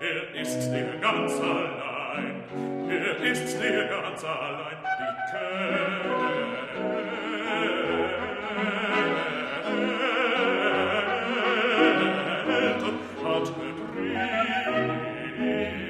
Er er er ganz allein, er ist sehr ganz allein, die Köln. Amen.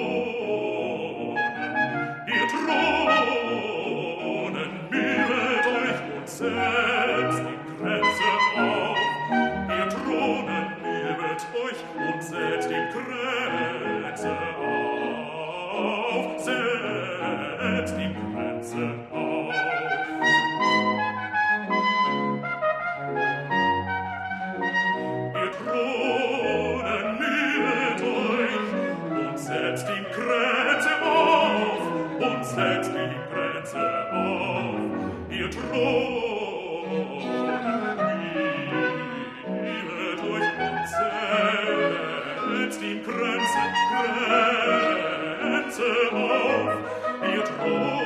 selbst die Ihr Drohnen nebelt euch und setzt die Grenze auf. Setzt die Grenze auf. Ihr Drohnen nebelt euch und setzt die Grenze auf. Und setzt die Grenze auf. Ihr Drohnen Herz auf, wir